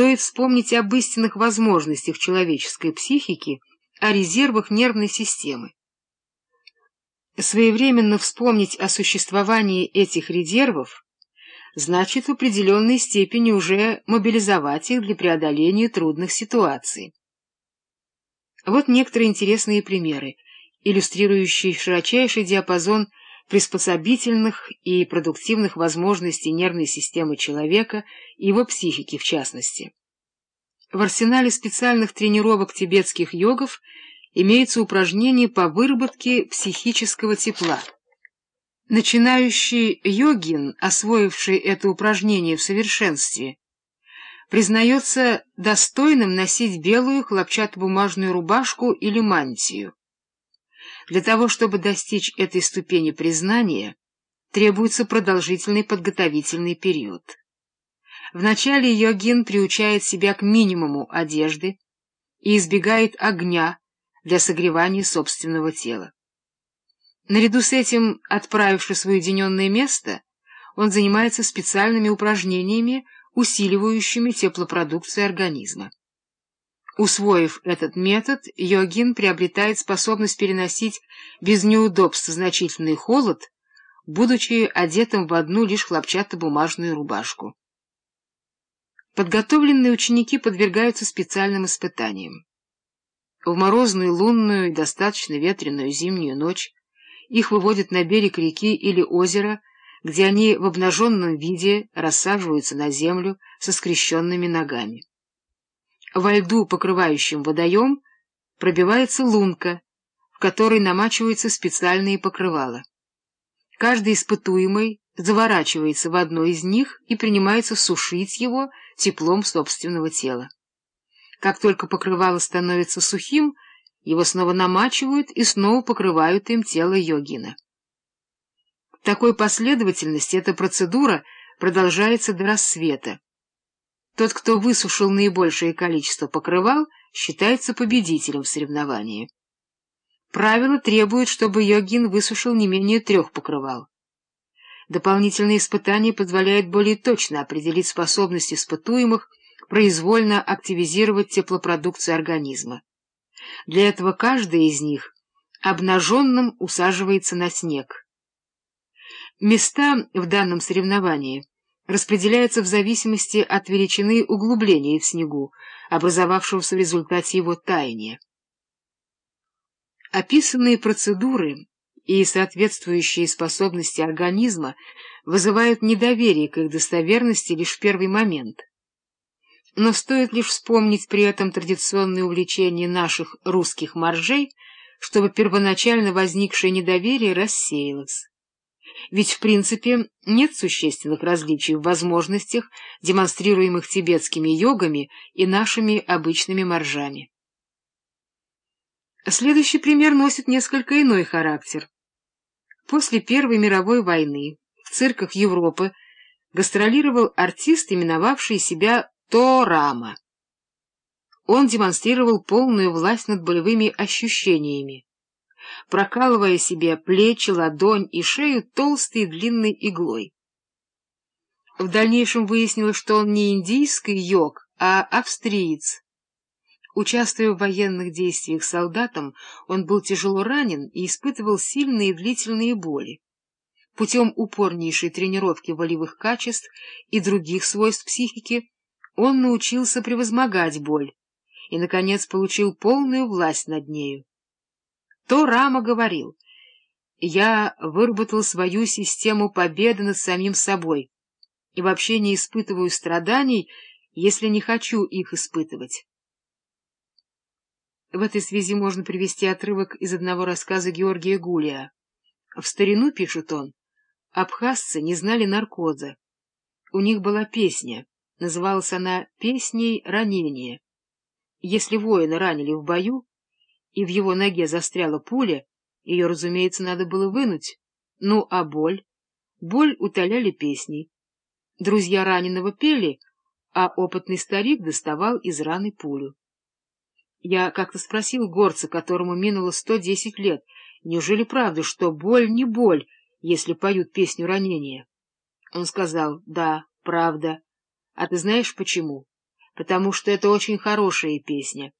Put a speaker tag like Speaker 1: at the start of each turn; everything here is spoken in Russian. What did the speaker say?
Speaker 1: стоит вспомнить об истинных возможностях человеческой психики, о резервах нервной системы. Своевременно вспомнить о существовании этих резервов значит в определенной степени уже мобилизовать их для преодоления трудных ситуаций. Вот некоторые интересные примеры, иллюстрирующие широчайший диапазон приспособительных и продуктивных возможностей нервной системы человека и его психики в частности. В арсенале специальных тренировок тибетских йогов имеются упражнения по выработке психического тепла. Начинающий йогин, освоивший это упражнение в совершенстве, признается достойным носить белую хлопчатобумажную рубашку или мантию. Для того, чтобы достичь этой ступени признания, требуется продолжительный подготовительный период. Вначале йогин приучает себя к минимуму одежды и избегает огня для согревания собственного тела. Наряду с этим, отправившись в уединенное место, он занимается специальными упражнениями, усиливающими теплопродукцию организма. Усвоив этот метод, йогин приобретает способность переносить без неудобств значительный холод, будучи одетым в одну лишь хлопчатобумажную рубашку. Подготовленные ученики подвергаются специальным испытаниям. В морозную, лунную и достаточно ветреную зимнюю ночь их выводят на берег реки или озера, где они в обнаженном виде рассаживаются на землю со скрещенными ногами. Во льду, покрывающем водоем, пробивается лунка, в которой намачиваются специальные покрывала. Каждый испытуемый заворачивается в одно из них и принимается сушить его теплом собственного тела. Как только покрывало становится сухим, его снова намачивают и снова покрывают им тело йогина. В такой последовательности эта процедура продолжается до рассвета. Тот, кто высушил наибольшее количество покрывал, считается победителем в соревновании. Правило требует, чтобы йогин высушил не менее трех покрывал. Дополнительные испытания позволяют более точно определить способность испытуемых произвольно активизировать теплопродукцию организма. Для этого каждый из них обнаженным усаживается на снег. Места в данном соревновании распределяются в зависимости от величины углубления в снегу, образовавшегося в результате его таяния. Описанные процедуры и соответствующие способности организма вызывают недоверие к их достоверности лишь в первый момент. Но стоит лишь вспомнить при этом традиционные увлечения наших русских моржей, чтобы первоначально возникшее недоверие рассеялось. Ведь, в принципе, нет существенных различий в возможностях, демонстрируемых тибетскими йогами и нашими обычными моржами. Следующий пример носит несколько иной характер. После Первой мировой войны в цирках Европы гастролировал артист, именовавший себя Торама. Он демонстрировал полную власть над болевыми ощущениями, прокалывая себе плечи, ладонь и шею толстой длинной иглой. В дальнейшем выяснилось, что он не индийский йог, а австриец. Участвуя в военных действиях солдатом, он был тяжело ранен и испытывал сильные длительные боли. Путем упорнейшей тренировки волевых качеств и других свойств психики он научился превозмогать боль и, наконец, получил полную власть над нею. То Рама говорил, «Я выработал свою систему победы над самим собой и вообще не испытываю страданий, если не хочу их испытывать». В этой связи можно привести отрывок из одного рассказа Георгия Гулия. В старину, пишет он, абхазцы не знали наркоза. У них была песня. Называлась она «Песней ранения». Если воина ранили в бою, и в его ноге застряла пуля, ее, разумеется, надо было вынуть. Ну, а боль? Боль утоляли песней. Друзья раненого пели, а опытный старик доставал из раны пулю. Я как-то спросил горца, которому минуло сто десять лет, неужели правда, что боль не боль, если поют песню ранения? Он сказал, да, правда. А ты знаешь почему? потому что это очень хорошая песня.